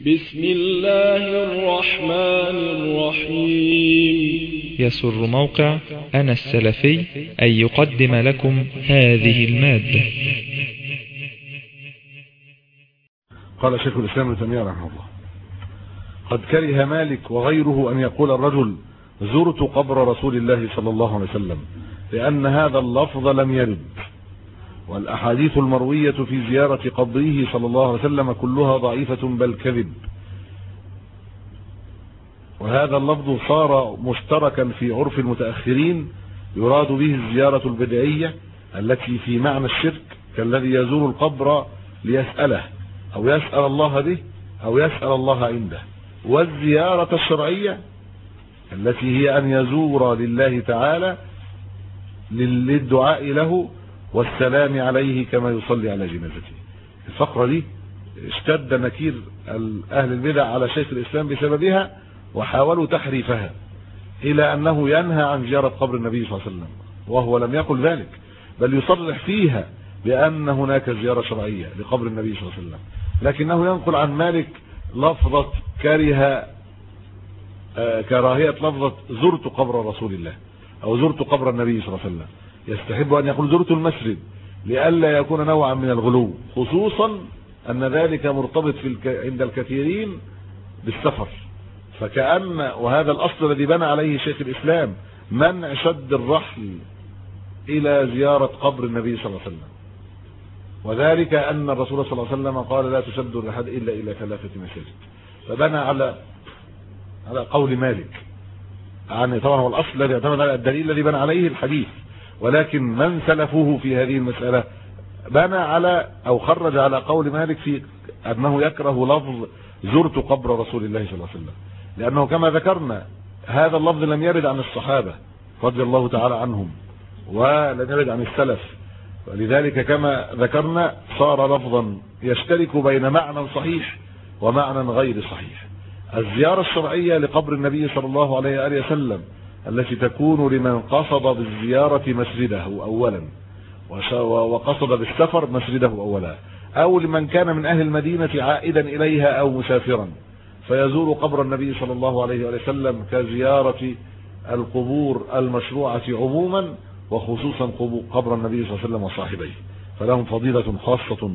بسم الله الرحمن الرحيم. يسر موقع أنا السلفي أن يقدم لكم هذه المادة. قال شيخ الإسلام تيمية رحمه الله. قد كره مالك وغيره أن يقول الرجل زرت قبر رسول الله صلى الله عليه وسلم لأن هذا اللفظ لم يرد. والأحاديث المروية في زيارة قبره صلى الله عليه وسلم كلها ضعيفة بل كذب. وهذا اللفظ صار مشتركا في عرف المتأخرين يراد به الزيارة البدعية التي في معنى الشرك كالذي يزور القبر ليسأله أو يسأل الله به أو يسأل الله عنده. والزيارة الشرعية التي هي أن يزور لله تعالى للدعاء له والسلام عليه كما يصلي على جنازته. الفقرة دي اشتد نكير أهل البدع على شيخ الإسلام بسببها وحاولوا تحريفها إلى أنه ينهى عن زيارة قبر النبي صلى الله عليه وسلم وهو لم يقل ذلك بل يصرح فيها بأن هناك زيارة شرعية لقبر النبي صلى الله عليه وسلم. لكنه ينقل عن مالك لفظة كره كراهية لفظة زرت قبر رسول الله أو زرت قبر النبي صلى الله عليه وسلم. يستحب أن يقول زرت المسجد لئلا يكون نوعا من الغلو خصوصا أن ذلك مرتبط في الك... عند الكثيرين بالسفر. فكأن وهذا الأصل الذي بنى عليه شيخ الإسلام منع شد الرحل إلى زيارة قبر النبي صلى الله عليه وسلم. وذلك أن الرسول صلى الله عليه وسلم قال لا تشد الرحل إلا إلى ثلاثة مساجد. فبنى على على قول مالك يعني طبعا هو الأصل الذي اعتمد على الدليل الذي بنى عليه الحديث. ولكن من سلفه في هذه المسألة بنى على أو خرج على قول مالك في أنه يكره لفظ زرت قبر رسول الله صلى الله عليه وسلم. لأنه كما ذكرنا هذا اللفظ لم يرد عن الصحابة رضي الله تعالى عنهم ولم يرد عن السلف. ولذلك كما ذكرنا صار لفظا يشترك بين معنى صحيح ومعنى غير صحيح. الزيارة الشرعية لقبر النبي صلى الله عليه وآله وسلم التي تكون لمن قصد بالزيارة مسجده أولا. وقصد بالسفر مسجده أولا. أو لمن كان من أهل المدينة عائدا إليها أو مسافرا. فيزور قبر النبي صلى الله عليه وسلم كزيارة القبور المشروعة عموما وخصوصا قبر النبي صلى الله عليه وسلم وصاحبيه. فلهم فضيلة خاصة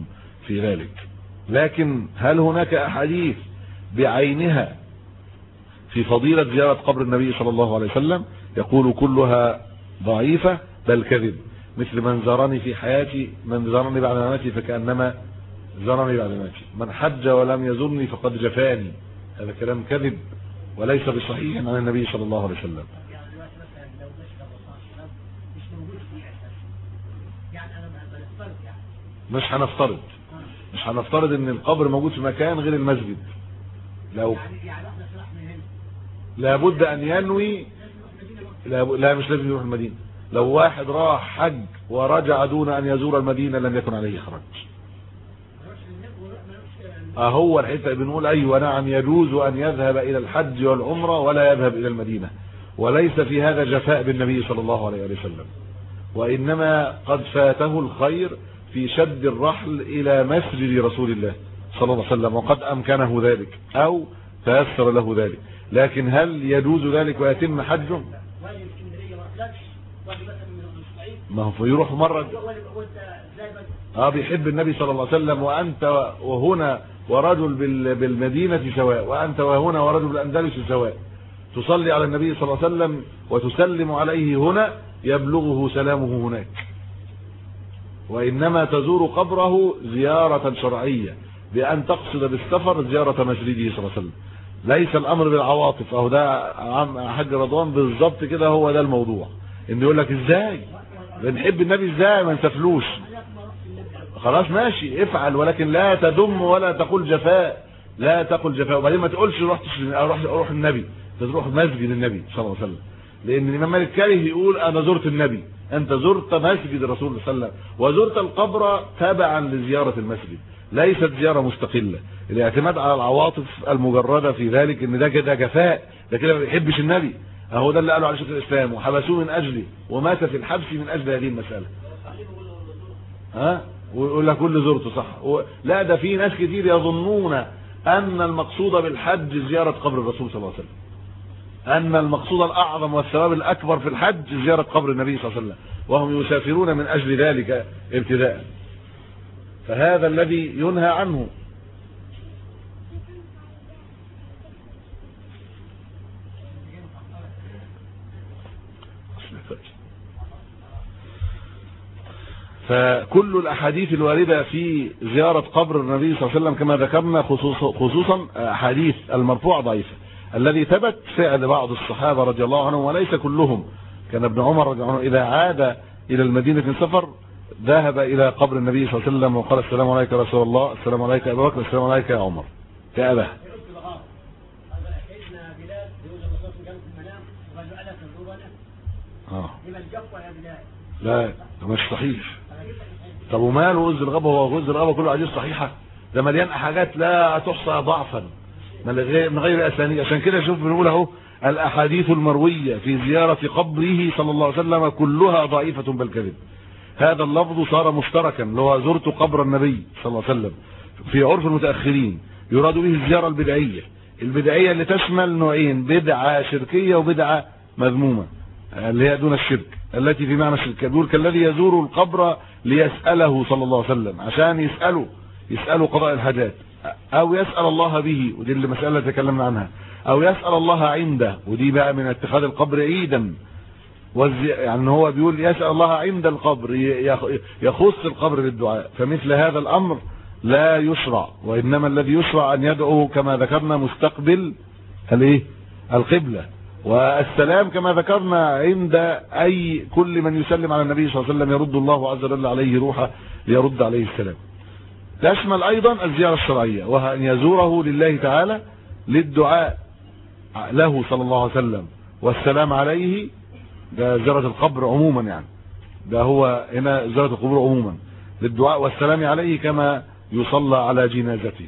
في ذلك. لكن هل هناك أحاديث بعينها في فضيلة زيارة قبر النبي صلى الله عليه وسلم يقول كلها ضعيفة بل كذب مثل من زارني في حياتي من زارني بعد مماتي فكأنما زارني بعد مماتي. من حج ولم يزرني فقد جفاني. هذا كلام كذب وليس بصحيح عن النبي صلى الله عليه وسلم. مش هنفترض. مش هنفترض إن القبر موجود في مكان غير المسجد. لو لابد أن ينوي لا مش لازم يروح المدينة. لو واحد راح حج ورجع دون أن يزور المدينة لم يكن عليه خرج أهو الحتة بنقول أيوه نعم يجوز أن يذهب إلى الحج والعمرة ولا يذهب إلى المدينة. وليس في هذا جفاء بالنبي صلى الله عليه وسلم. وإنما قد فاته الخير في شد الرحل إلى مسجد رسول الله صلى الله عليه وسلم وقد أمكنه ذلك. أو تيسر له ذلك. لكن هل يجوز ذلك ويتم حجه؟ ما هو فيروح مرة. آه بيحب النبي صلى الله عليه وسلم وأنت وهنا ورجل بالمدينة سواء وأنت وهنا ورجل بالأندلس سواء. تصلي على النبي صلى الله عليه وسلم وتسلم عليه هنا يبلغه سلامه هناك. وإنما تزور قبره زيارة شرعية بأن تقصد بالسفر زيارة مسجده صلى الله عليه وسلم. ليس الأمر بالعواطف اهو ده عم حاج رضوان بالظبط كده هو ده الموضوع. ان يقول لك إزاي؟ بنحب النبي إزاي ما نسفلوش خلاص ماشي افعل ولكن لا تدم ولا تقول جفاء لا تقل جفاء. وبعدين ما تقولش رحت أروح أروح النبي. تروح مسجد النبي صلى الله عليه وسلم. لأن الإمام مالك كاره يقول أنا زرت النبي. أنت زرت مسجد الرسول صلى الله عليه وسلم. وزرت القبر تبعا لزيارة المسجد. ليست زيارة مستقلة. الاعتماد على العواطف المجردة في ذلك إن ده كده جفاء ده كده ما بيحبش النبي. أهو ده اللي قالوا على شيخ الاسلام وحبسوه من اجله ومات في الحبس من أجل هذه المسألة. ها؟ ويقول لك كل زرته صح. و... لا ده في ناس كتير يظنون أن المقصود بالحج زيارة قبر الرسول صلى الله عليه وسلم. أن المقصود الأعظم والثواب الأكبر في الحج زيارة قبر النبي صلى الله عليه وسلم. وهم يسافرون من أجل ذلك ابتداء. فهذا الذي ينهى عنه. فكل الأحاديث الواردة في زيارة قبر النبي صلى الله عليه وسلم كما ذكرنا خصوصا, أحاديث المرفوع ضعيفة الذي ثبت فعل بعض الصحابة رضي الله عنهم وليس كلهم. كان ابن عمر رضي الله عنه إذا عاد إلى المدينة من سفر ذهب إلى قبر النبي صلى الله عليه وسلم وقال السلام عليك يا رسول الله السلام عليك يا أبا بكر السلام عليك يا عمر. كأبه آه. لا مش صحيح. طب وماله غز الغابة هو غز الغابة كله حديث صحيحة. ده مليان حاجات لا تحصى ضعفا. من غير من غير أسانيد. عشان كده شوف بنقول أهو الأحاديث المروية في زيارة قبره صلى الله عليه وسلم كلها ضعيفة بل كذب هذا اللفظ صار مشتركا اللي هو زرت قبر النبي صلى الله عليه وسلم في عرف المتأخرين يراد به الزيارة البدعية. البدعية اللي تشمل نوعين بدعة شركية وبدعة مذمومة اللي هي دون الشرك التي في معنى الشرك. يقول كالذي يزور القبر ليسأله صلى الله عليه وسلم عشان يسأله يسأله قضاء الحاجات. أو يسأل الله به ودي اللي مسألة تكلمنا عنها. أو يسأل الله عنده ودي بقى من اتخاذ القبر عيدا. يعني هو بيقول يسأل الله عند القبر يخص القبر بالدعاء. فمثل هذا الأمر لا يشرع وإنما الذي يشرع أن يدعو كما ذكرنا مستقبل الإيه؟ القبلة. والسلام كما ذكرنا عند أي كل من يسلم على النبي صلى الله عليه وسلم يرد الله عز وجل عليه روحه ليرد عليه السلام. تشمل أيضا الزيارة الشرعية وهو أن يزوره لله تعالى للدعاء له صلى الله عليه وسلم والسلام عليه ده زيارة القبر عموما يعني. ده هو هنا زيارة القبور عموما. للدعاء والسلام عليه كما يصلى على جنازته.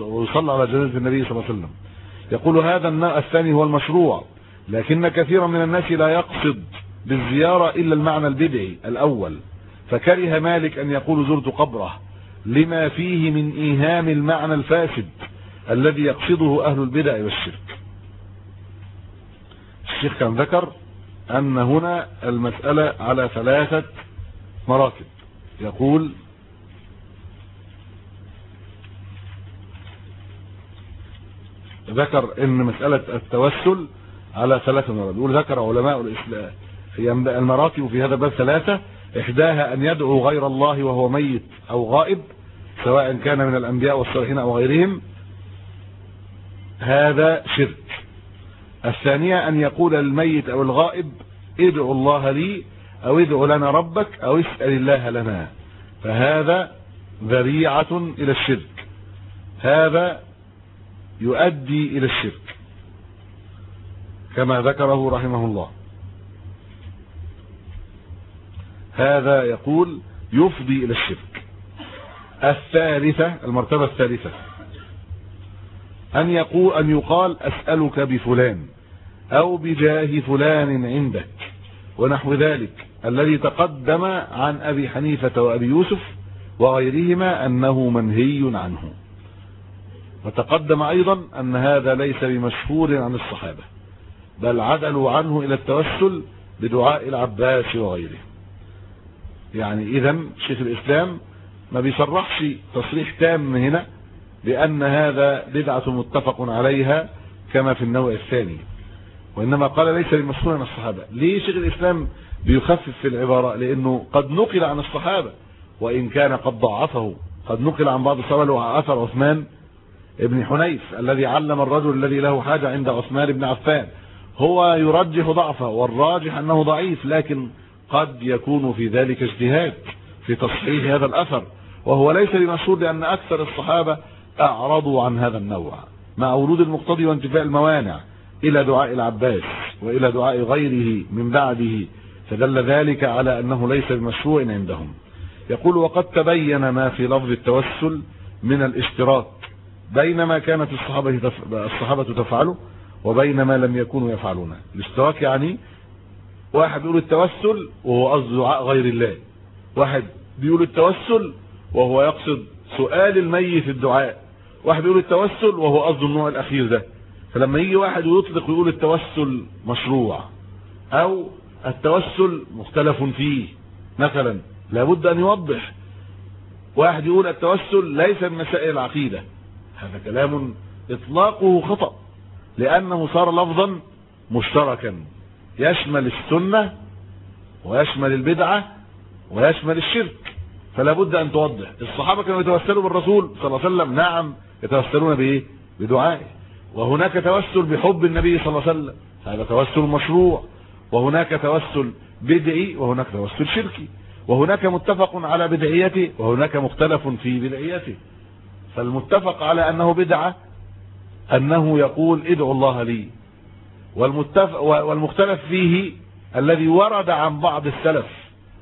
ويصلى على جنازة النبي صلى الله عليه وسلم. يقول هذا الثاني هو المشروع. لكن كثيرا من الناس لا يقصد بالزيارة إلا المعنى البدعي الأول. فكره مالك أن يقول زرت قبره. لما فيه من إيهام المعنى الفاسد الذي يقصده أهل البدع والشرك. الشيخ كان ذكر أن هنا المسألة على ثلاثة مراتب. يقول ذكر إن مسألة التوسل على ثلاثة مراتب. يقول ذكر علماء الإسلام في المراتب في هذا الباب ثلاثة إحداها أن يدعو غير الله وهو ميت أو غائب سواء كان من الأنبياء والصالحين أو غيرهم. هذا شرك. الثانية أن يقول الميت أو الغائب ادعو الله لي أو ادعو لنا ربك أو اسأل الله لنا. فهذا ذريعة إلى الشرك. هذا يؤدي إلى الشرك. كما ذكره رحمه الله. هذا يقول يفضي إلى الشرك. الثالثة المرتبة الثالثة. أن يقول أن يقال أسألك بفلان أو بجاه فلان عندك ونحو ذلك. الذي تقدم عن أبي حنيفة وأبي يوسف وغيرهما أنه منهي عنه. وتقدم أيضا أن هذا ليس بمشهور عن الصحابة بل عدلوا عنه إلى التوسل بدعاء العباس وغيره. يعني اذا شيخ الإسلام ما بيصرحش تصريح تام هنا بان هذا بدعة متفق عليها كما في النوع الثاني. وإنما قال ليس بمشهور عن الصحابة. ليه شيخ الإسلام بيخفف في العبارة؟ لأنه قد نقل عن الصحابة وإن كان قد ضعفه. قد نقل عن بعض الصحابة اثر عثمان ابن حنيف الذي علم الرجل الذي له حاجة عند عثمان بن عفان. هو يرجح ضعفه والراجح أنه ضعيف لكن قد يكون في ذلك اجتهاد في تصحيح هذا الأثر. وهو ليس بمشهور لأن أكثر الصحابة أعرضوا عن هذا النوع. مع ورود المقتضي وانتفاء الموانع إلى دعاء العباس وإلى دعاء غيره من بعده فدل ذلك على أنه ليس بمشروع عندهم. يقول وقد تبين ما في لفظ التوسل من الاشتراك بين ما كانت الصحابة. الصحابة تفعله وبين ما لم يكونوا يفعلونه. الاشتراك يعني واحد بيقول التوسل وهو قصد دعاء غير الله. واحد بيقول التوسل وهو يقصد سؤال الميت الدعاء. واحد يقول التوسل وهو قصده النوع الأخير ده. فلما يجي واحد ويطلق ويقول التوسل مشروع أو التوسل مختلف فيه مثلا لابد أن يوضح. واحد يقول التوسل ليس من مسائل العقيدة. هذا كلام إطلاقه خطأ لأنه صار لفظا مشتركا. يشمل السنة ويشمل البدعة ويشمل الشرك. فلا بد أن توضح. الصحابة كانوا يتوسلوا بالرسول صلى الله عليه وسلم. نعم يتوسلون بايه بدعائه. وهناك توسل بحب النبي صلى الله عليه وسلم. هذا توسل مشروع. وهناك توسل بدعي. وهناك توسل شركي. وهناك متفق على بدعيته. وهناك مختلف في بدعيته. فالمتفق على أنه بدعة أنه يقول ادعوا الله لي. والمتفق والمختلف فيه الذي ورد عن بعض السلف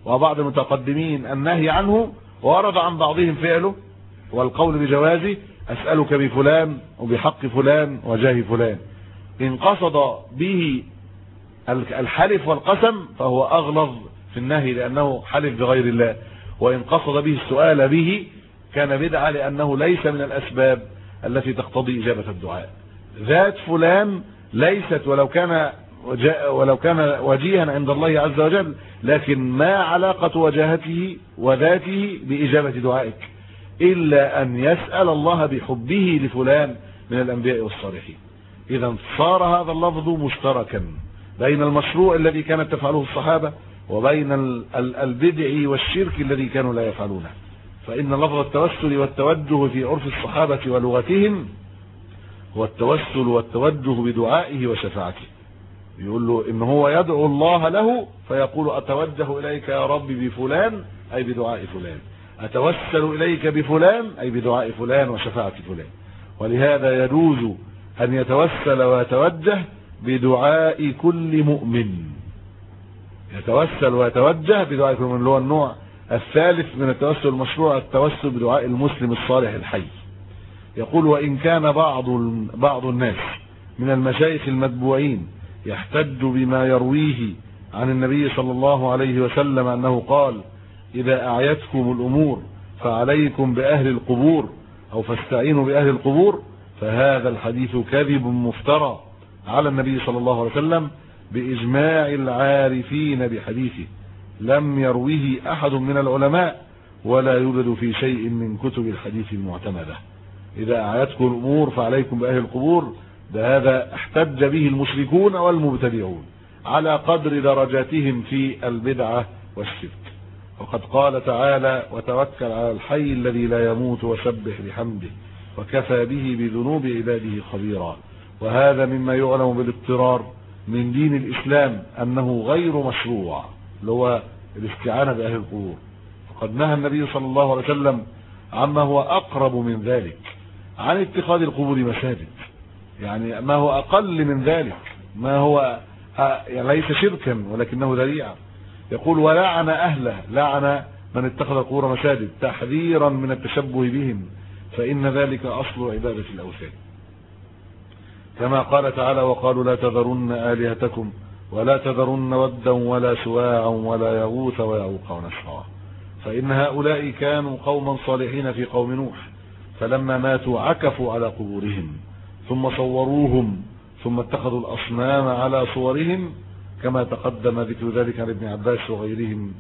وبعض المتقدمين النهي عنه ورد عن بعضهم فعله والقول بجوازه أسألك بفلان وبحق فلان وجاه فلان. إن قصد به الحلف والقسم فهو أغلظ في النهي لأنه حلف بغير الله. وإن قصد به السؤال به كان بدعة لأنه ليس من الأسباب التي تقتضي إجابة الدعاء. ذات فلان ليست ولو كان ولو كان وجيها عند الله عز وجل لكن ما علاقة وجاهته وذاته بإجابة دعائك؟ إلا أن يسأل الله بحبه لفلان من الأنبياء والصالحين. إذا صار هذا اللفظ مشتركا بين المشروع الذي كانت تفعله الصحابة وبين البدع والشرك الذي كانوا لا يفعلونه. فإن لفظ التوسل والتوجه في عرف الصحابة ولغتهم هو التوسل والتوجه بدعائه وشفاعته. يقول له إن هو يدعو الله له فيقول أتوجه إليك يا رب بفلان أي بدعاء فلان. أتوسل إليك بفلان أي بدعاء فلان وشفاعة فلان. ولهذا يجوز أن يتوسل ويتوجه بدعاء كل مؤمن. يتوسل ويتوجه بدعاء كل مؤمن اللي هو النوع الثالث من التوسل المشروع التوسل بدعاء المسلم الصالح الحي. يقول وإن كان بعض بعض الناس من المشايخ المتبوعين يحتج بما يرويه عن النبي صلى الله عليه وسلم أنه قال إذا أعيتكم الأمور فعليكم بأهل القبور أو فاستعينوا بأهل القبور فهذا الحديث كذب مفترى على النبي صلى الله عليه وسلم بإجماع العارفين بحديثه. لم يروه أحد من العلماء ولا يوجد في شيء من كتب الحديث المعتمدة. إذا أعيتكم الأمور فعليكم بأهل القبور ده هذا احتج به المشركون والمبتدعون على قدر درجاتهم في البدعة والشرك. وقد قال تعالى وتوكل على الحي الذي لا يموت وسبح بحمده وكفى به بذنوب عباده خبيرا. وهذا مما يعلم بالاضطرار من دين الإسلام أنه غير مشروع اللي هو الاستعانة بأهل القبور. وقد نهى النبي صلى الله عليه وسلم عما هو أقرب من ذلك عن اتخاذ القبور مساجد. يعني ما هو أقل من ذلك ما هو يعني ليس شركا ولكنه ذريعة يقول ولعن أهله لعن من اتخذ القبور مساجد تحذيرا من التشبه بهم فإن ذلك أصل عبادة الأوثان. كما قال تعالى وقالوا لا تذرن آلهتكم ولا تذرن ودا ولا سواعا ولا يغوث ويعوق ونسرا فإن هؤلاء كانوا قوما صالحين في قوم نوح فلما ماتوا عكفوا على قبورهم ثم صوروهم ثم اتخذوا الأصنام على صورهم كما تقدم ذكر ذلك عن ابن عباس وغيرهم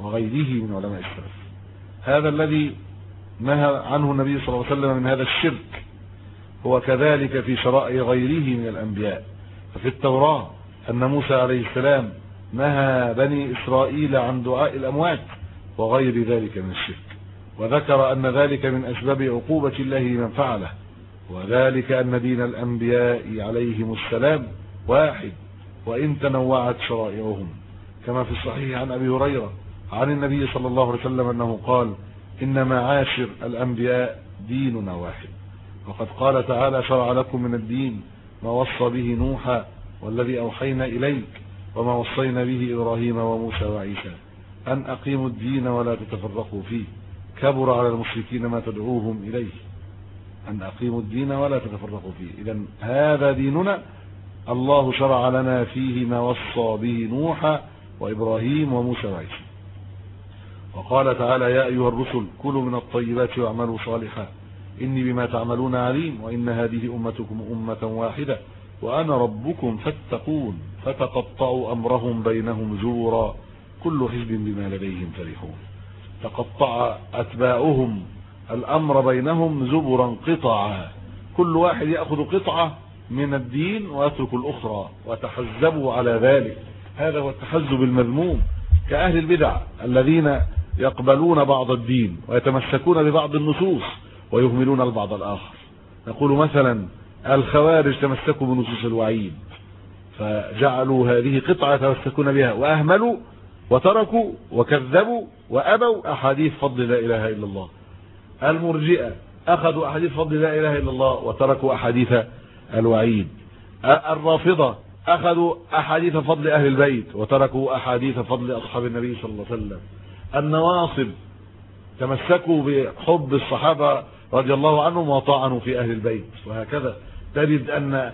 وغيره من علماء السلف. هذا الذي نهى عنه النبي صلى الله عليه وسلم من هذا الشرك هو كذلك في شرائع غيره من الأنبياء. ففي التوراة أن موسى عليه السلام نهى بني إسرائيل عن دعاء الأموات وغير ذلك من الشرك. وذكر أن ذلك من أسباب عقوبة الله لمن فعله. وذلك أن دين الأنبياء عليهم السلام واحد. وإن تنوعت شرائعهم. كما في الصحيح عن أبي هريرة عن النبي صلى الله عليه وسلم أنه قال إن معاشر الأنبياء ديننا واحد. وقد قال تعالى شرع لكم من الدين ما وصى به نوحا والذي أوحينا إليك وما وصينا به إبراهيم وموسى وعيسى. أن أقيموا الدين ولا تتفرقوا فيه. كبر على المشركين ما تدعوهم إليه. أن أقيموا الدين ولا تتفرقوا فيه. إذا هذا ديننا الله شرع لنا فيه ما وصى به نوح وإبراهيم وموسى وعيسى. وقال تعالى يا أيها الرسل كلوا من الطيبات واعملوا صالحا. إني بما تعملون عليم وإن هذه أمتكم أمة واحدة وأنا ربكم فاتقون. فتقطعوا أمرهم بينهم زورا. كل حزب بما لديهم فرحون. تقطع أتباعهم الأمر بينهم زبرا قطعا. كل واحد يأخذ قطعة من الدين ويترك الأخرى وتحزبوا على ذلك. هذا هو التحزب المذموم كأهل البدع الذين يقبلون بعض الدين ويتمسكون ببعض النصوص ويهملون البعض الآخر. نقول مثلا الخوارج تمسكوا بنصوص الوعيد فجعلوا هذه قطعة يتمسكون بها وأهملوا وتركوا وكذبوا وأبوا أحاديث فضل لا إله إلا الله. المرجئة أخذوا أحاديث فضل لا إله إلا الله وتركوا أحاديث الوعيد. الرافضة أخذوا أحاديث فضل أهل البيت وتركوا أحاديث فضل أصحاب النبي صلى الله عليه وسلم. النواصب تمسكوا بحب الصحابة رضي الله عنهم وطعنوا في أهل البيت. وهكذا تجد أن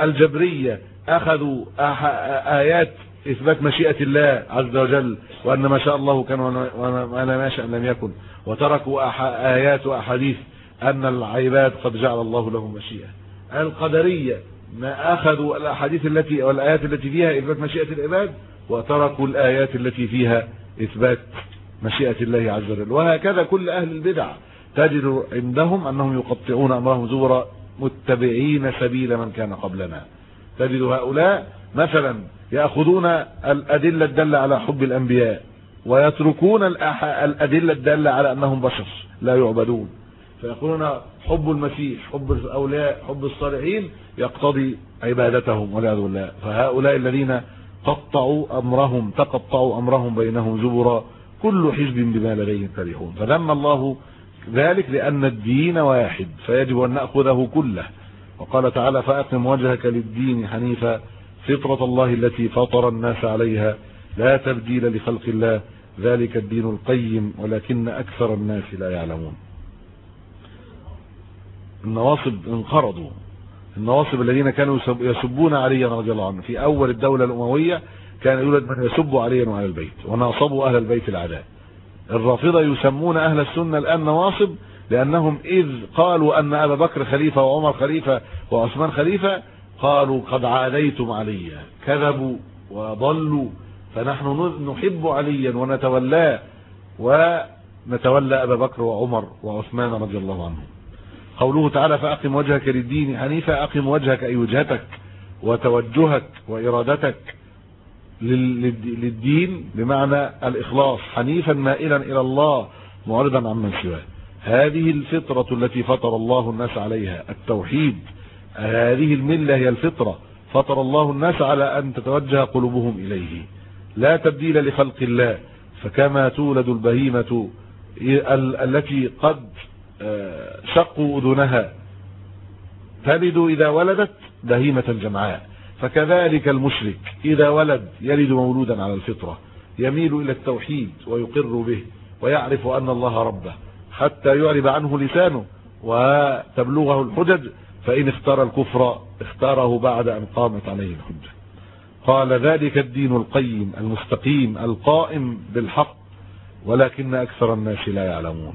الجبرية أخذوا آيات إثبات مشيئة الله عز وجل وأن ما شاء الله كان وما لم يشأ لم يكن. وتركوا آيات وأحاديث أن العباد قد جعل الله لهم مشيئة. القدرية ما أخذوا الأحاديث التي والآيات التي فيها إثبات مشيئة العباد وتركوا الآيات التي فيها إثبات مشيئة الله عز وجل. وهكذا كل أهل البدع تجد عندهم أنهم يقطعون أمرهم زورا متبعين سبيل من كان قبلنا. تجد هؤلاء مثلا يأخذون الأدلة الدالة على حب الأنبياء ويتركون الأدلة الدالة على أنهم بشر لا يعبدون. فيقولون حب المسيح حب الأولياء حب الصالحين يقتضي عبادتهم والعياذ بالله. فهؤلاء الذين قطعوا أمرهم تقطعوا أمرهم بينهم زبرا كل حزب بما لديهم فرحون. فذم الله ذلك لأن الدين واحد فيجب أن نأخذه كله. وقال تعالى فأقم وجهك للدين حنيفا فطرة الله التي فطر الناس عليها لا تبديل لخلق الله ذلك الدين القيم ولكن أكثر الناس لا يعلمون. النواصب انقرضوا. النواصب الذين كانوا يسبون عليا رضي الله عنه في أول الدولة الأموية كان يولد من يسب عليا وعلى البيت وناصبوا أهل البيت العداء الرافضة يسمون أهل السنة الآن نواصب لأنهم إذ قالوا أن أبا بكر خليفة وعمر خليفة وعثمان خليفة قالوا قد عاديتم عليا كذبوا وضلوا فنحن نحب عليا ونتولاه ونتولى أبا بكر وعمر وعثمان رضي الله عنهم. قوله تعالى فأقم وجهك للدين حنيفا أقم وجهك أي وجهتك وتوجهك وإرادتك للدين بمعنى الإخلاص حنيفا مائلا إلى الله معرضا عمن سواه. هذه الفطرة التي فطر الله الناس عليها التوحيد. هذه الملة هي الفطرة فطر الله الناس على أن تتوجه قلوبهم إليه. لا تبديل لخلق الله فكما تولد البهيمة التي قد شقوا أذنها. تلد إذا ولدت بهيمة جمعاء فكذلك المشرك إذا ولد يلد مولودا على الفطرة يميل إلى التوحيد ويقر به ويعرف أن الله ربه حتى يعرب عنه لسانه وتبلغه الحجج فإن اختار الكفر اختاره بعد أن قامت عليه الحجة. قال ذلك الدين القيم المستقيم القائم بالحق ولكن أكثر الناس لا يعلمون.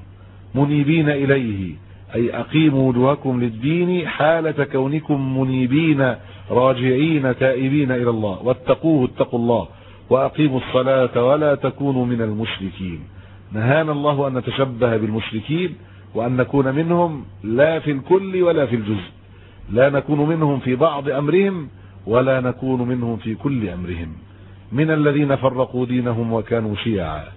منيبين إليه. أي أقيموا وجوهكم للدين حالة كونكم منيبين راجعين تائبين إلى الله. واتقوه اتقوا الله. وأقيموا الصلاة ولا تكونوا من المشركين. نهانا الله أن نتشبه بالمشركين وأن نكون منهم لا في الكل ولا في الجزء. لا نكون منهم في بعض أمرهم ولا نكون منهم في كل أمرهم. من الذين فرقوا دينهم وكانوا شيعا.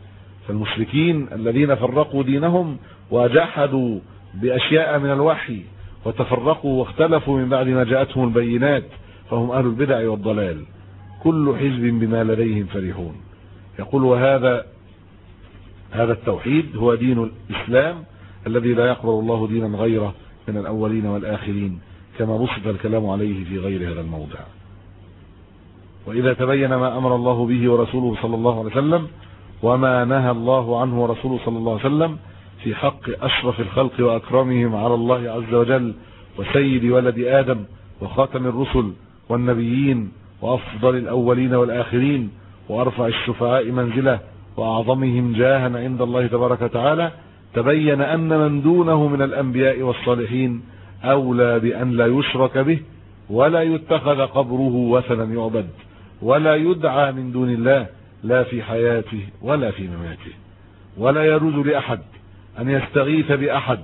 فالمشركين الذين فرقوا دينهم وجحدوا بأشياء من الوحي وتفرقوا واختلفوا من بعد ما جاءتهم البينات فهم أهل البدع والضلال. كل حزب بما لديهم فرحون. يقول وهذا هذا التوحيد هو دين الإسلام الذي لا يقبل الله دينا غيره من الأولين والآخرين كما بسط الكلام عليه في غير هذا الموضع. وإذا تبين ما أمر الله به ورسوله صلى الله عليه وسلم وما نهى الله عنه ورسوله صلى الله عليه وسلم في حق أشرف الخلق وأكرمهم على الله عز وجل وسيد ولد آدم وخاتم الرسل والنبيين وأفضل الأولين والآخرين وأرفع الشفعاء منزله وأعظمهم جاها عند الله تبارك وتعالى تبين أن من دونه من الأنبياء والصالحين أولى بأن لا يشرك به ولا يتخذ قبره وثنا يعبد ولا يدعى من دون الله لا في حياته ولا في مماته ولا يجوز لأحد أن يستغيث بأحد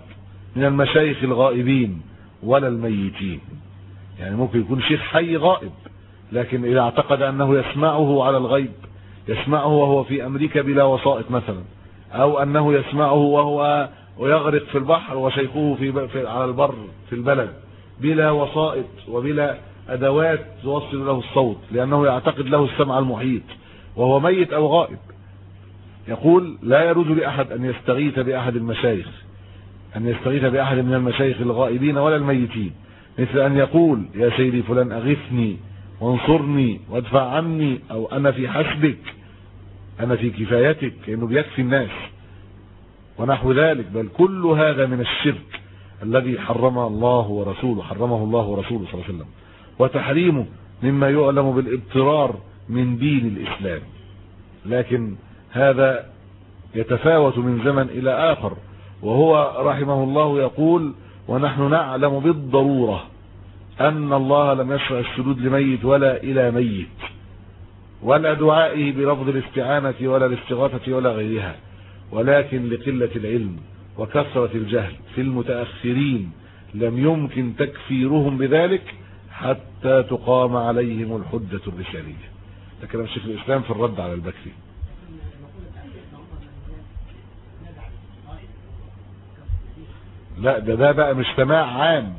من المشايخ الغائبين ولا الميتين. يعني ممكن يكون شيخ حي غائب لكن إذا اعتقد أنه يسمعه على الغيب يسمعه وهو في أمريكا بلا وسائط مثلا أو أنه يسمعه وهو ويغرق في البحر وشيخه في, في على البر في البلد بلا وسائط وبلا أدوات توصل له الصوت لأنه يعتقد له السمع المحيط. وهو ميت أو غائب. يقول لا يجوز لأحد أن يستغيث بأحد المشايخ أن يستغيث بأحد من المشايخ الغائبين ولا الميتين. مثل أن يقول يا سيدي فلان أغثني وانصرني وادفع عني أو أنا في حسبك أنا في كفايتك لأنه بيكفي الناس. ونحو ذلك بل كل هذا من الشرك الذي حرمه الله ورسوله حرمه الله ورسوله صلى الله عليه وسلم. وتحريمه مما يعلم بالاضطرار من دين الإسلام. لكن هذا يتفاوت من زمن إلى آخر. وهو رحمه الله يقول ونحن نعلم بالضرورة أن الله لم يشرع السجود لميت ولا إلى ميت ولا دعائه بلفظ الاستعانة ولا الاستغاثة ولا غيرها ولكن لقلة العلم وكثرة الجهل في المتأخرين لم يمكن تكفيرهم بذلك حتى تقام عليهم الحجة الرسالية. ده كلام شيخ الإسلام في الرد على البكري لا ده ده بقى مش سماع عام.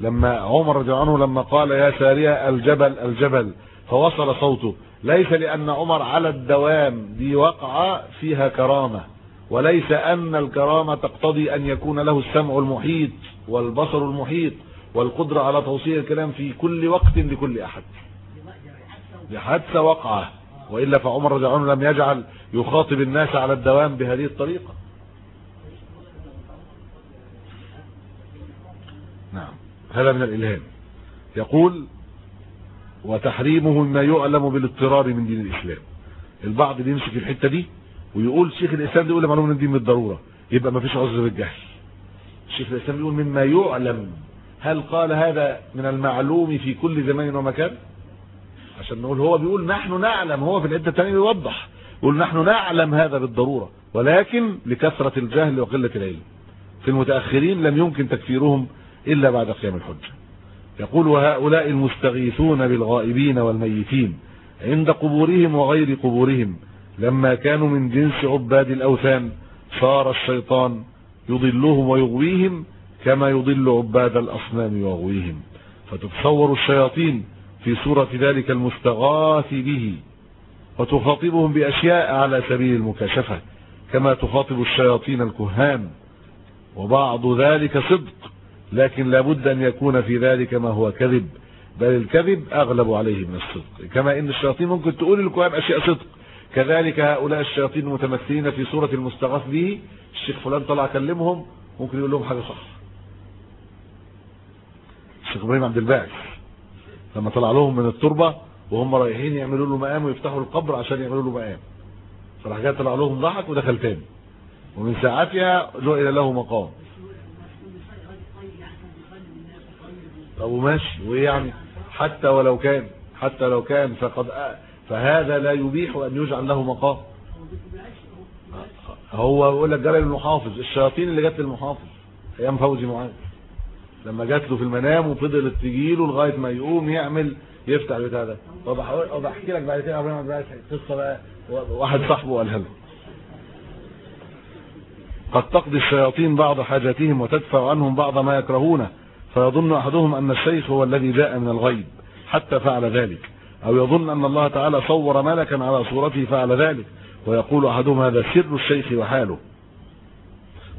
لما عمر رضي الله عنه لما قال يا سارية الجبل الجبل فوصل صوته. ليس لأن عمر على الدوام دي وقعة فيها كرامة وليس أن الكرامة تقتضي أن يكون له السمع المحيط والبصر المحيط والقدرة على توصيل الكلام في كل وقت لكل أحد. حادثة وقعة. وإلا فعمر رضي الله عنه لم يجعل يخاطب الناس على الدوام بهذه الطريقة. نعم. هذا من الإلهام. يقول وتحريمه مما يعلم بالاضطرار من دين الإسلام. البعض بيمسك الحتة دي ويقول شيخ الإسلام يقول معلومة الدين بالضرورة يبقى ما فيش عذر بالجهل. شيخ الإسلام يقول مما يعلم هل قال هذا من المعلوم في كل زمان ومكان؟ عشان نقول هو بيقول نحن نعلم هو في الحتة الثانية بيوضح يقول نحن نعلم هذا بالضرورة ولكن لكثرة الجهل وقلة العلم. في المتأخرين لم يمكن تكفيرهم إلا بعد قيام الحجة. يقول وهؤلاء المستغيثون بالغائبين والميتين عند قبورهم وغير قبورهم لما كانوا من جنس عباد الأوثان صار الشيطان يضلهم ويغويهم كما يضل عباد الأصنام ويغويهم. فتتصور الشياطين في صورة ذلك المستغاث به وتخاطبهم بأشياء على سبيل المكاشفة كما تخاطب الشياطين الكهان وبعض ذلك صدق لكن لابد أن يكون في ذلك ما هو كذب بل الكذب أغلب عليه من الصدق. كما إن الشياطين ممكن تقول للكهان أشياء صدق كذلك هؤلاء الشياطين المتمثلين في صورة المستغاث به الشيخ فلان طلع كلمهم ممكن يقول لهم حاجة صح. الشيخ إبراهيم عبد الباعث لما طلع لهم من التربة وهم رايحين يعملوا له مقام ويفتحوا القبر عشان يعملوا له مقام. فراح جاي طلع لهم ضحك ودخل تاني. ومن ساعتها جعل له مقام. طب وماشي. وايه يعني حتى ولو كان حتى لو كان فقد فهذا لا يبيح أن يجعل له مقام. هو بيقول لك جلال المحافظ الشياطين اللي جت للمحافظ أيام فوزي معاذ. لما جات له في المنام وفضلت تجيله لغاية ما يقوم يعمل يفتح البتاع ده طب أحكي لك بعد كده إبراهيم بقى قصة بقى. واحد صاحبه قالها له. قد تقضي الشياطين بعض حاجاتهم وتدفع عنهم بعض ما يكرهونه فيظن أحدهم أن الشيخ هو الذي جاء من الغيب حتى فعل ذلك. أو يظن أن الله تعالى صور ملكا على صورته فعل ذلك. ويقول أحدهم هذا سر الشيخ وحاله.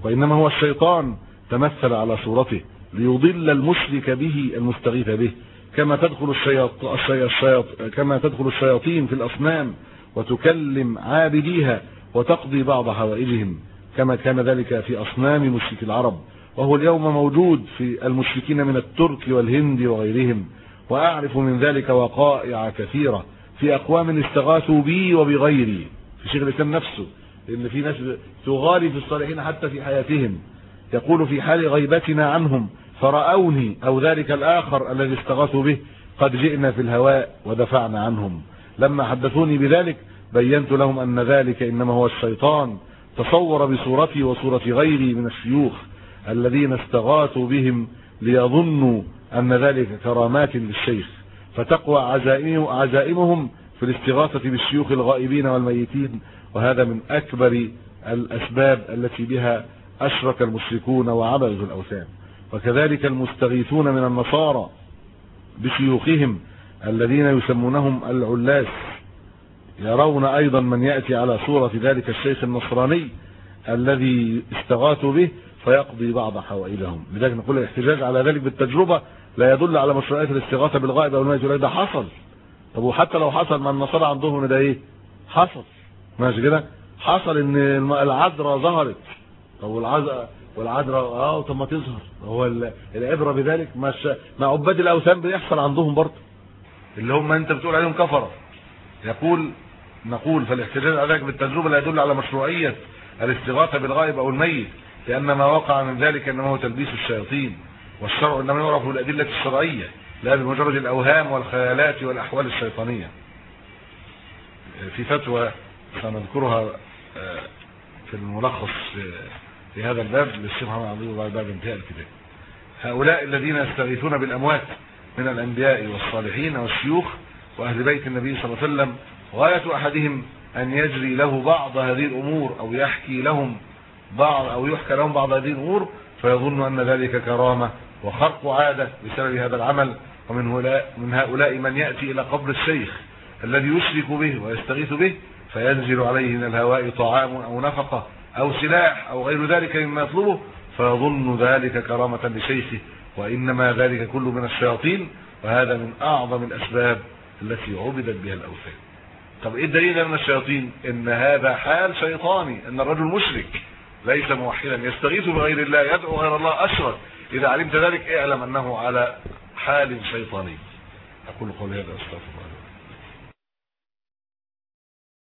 وإنما هو الشيطان تمثل على صورته. ليضل المشرك به المستغيث به. كما تدخل الشياط... الشياط... كما تدخل الشياطين في الأصنام وتكلم عابديها وتقضي بعض حوائجهم كما كان ذلك في أصنام مشرك العرب. وهو اليوم موجود في المشركين من الترك والهند وغيرهم. وأعرف من ذلك وقائع كثيرة في أقوام استغاثوا بي وبغيري. في شيخ الإسلام نفسه لأن في ناس تغالي في الصالحين حتى في حياتهم. يقول في حال غيبتنا عنهم فرأوني أو ذلك الآخر الذي استغاثوا به قد جئنا في الهواء ودفعنا عنهم. لما حدثوني بذلك بينت لهم أن ذلك إنما هو الشيطان. تصور بصورتي وصورة غيري من الشيوخ الذين استغاثوا بهم ليظنوا أن ذلك كرامات للشيخ. فتقوى عزائم عزائمهم في الاستغاثة بالشيوخ الغائبين والميتين. وهذا من أكبر الأسباب التي بها أشرك المشركون وعبدوا الأوثان. وكذلك المستغيثون من النصارى بشيوخهم الذين يسمونهم العلاس يرون أيضا من يأتي على صورة ذلك الشيخ النصراني الذي استغاثوا به فيقضي بعض حوائجهم لذلك نقول الاحتجاج على ذلك بالتجربة لا يدل على مشروعية الاستغاثة بالغائب أو الميت ده حصل. طب وحتى لو حصل ما النصارى عندهم ده إيه؟ حصل. ماشي كده؟ حصل إن العذراء ظهرت. طب والعذراء والعذراء آه طب ما تظهر. هو العبرة بذلك مش مع عباد الأوثان بيحصل عندهم برضه. اللي هم أنت بتقول عليهم كفره يقول نقول فالاحتجاج على ذلك بالتجربة لا يدل على مشروعية الاستغاثة بالغائب أو الميت لأن ما وقع من ذلك إنما هو تلبيس الشياطين والشرع إنما يعرف بالأدلة الشرعية لا بمجرد الأوهام والخيالات والأحوال الشيطانية. في فتوى سنذكرها في الملخص في هذا الباب للشيخ محمد عبد باب انتهاء الكتاب. هؤلاء الذين يستغيثون بالأموات من الأنبياء والصالحين والشيوخ وأهل بيت النبي صلى الله عليه وسلم غاية أحدهم أن يجري له بعض هذه الأمور أو يحكي لهم بعض أو يحكى لهم بعض هذه الأمور فيظن أن ذلك كرامة وخرق عادة بسبب هذا العمل. ومن من هؤلاء من يأتي إلى قبر الشيخ الذي يشرك به ويستغيث به فينزل عليه من الهواء طعام أو نفقة. أو سلاح أو غير ذلك مما يطلبه فيظن ذلك كرامة لشيخه وإنما ذلك كله من الشياطين وهذا من أعظم الأسباب التي عبدت بها الأوثان. طب إيه الدليل من الشياطين؟ إن هذا حال شيطاني إن الرجل مشرك ليس موحدا يستغيث بغير الله يدعو غير الله أشرك. إذا علمت ذلك اعلم أنه على حال شيطاني. أقول قولي هذا أستغفر الله.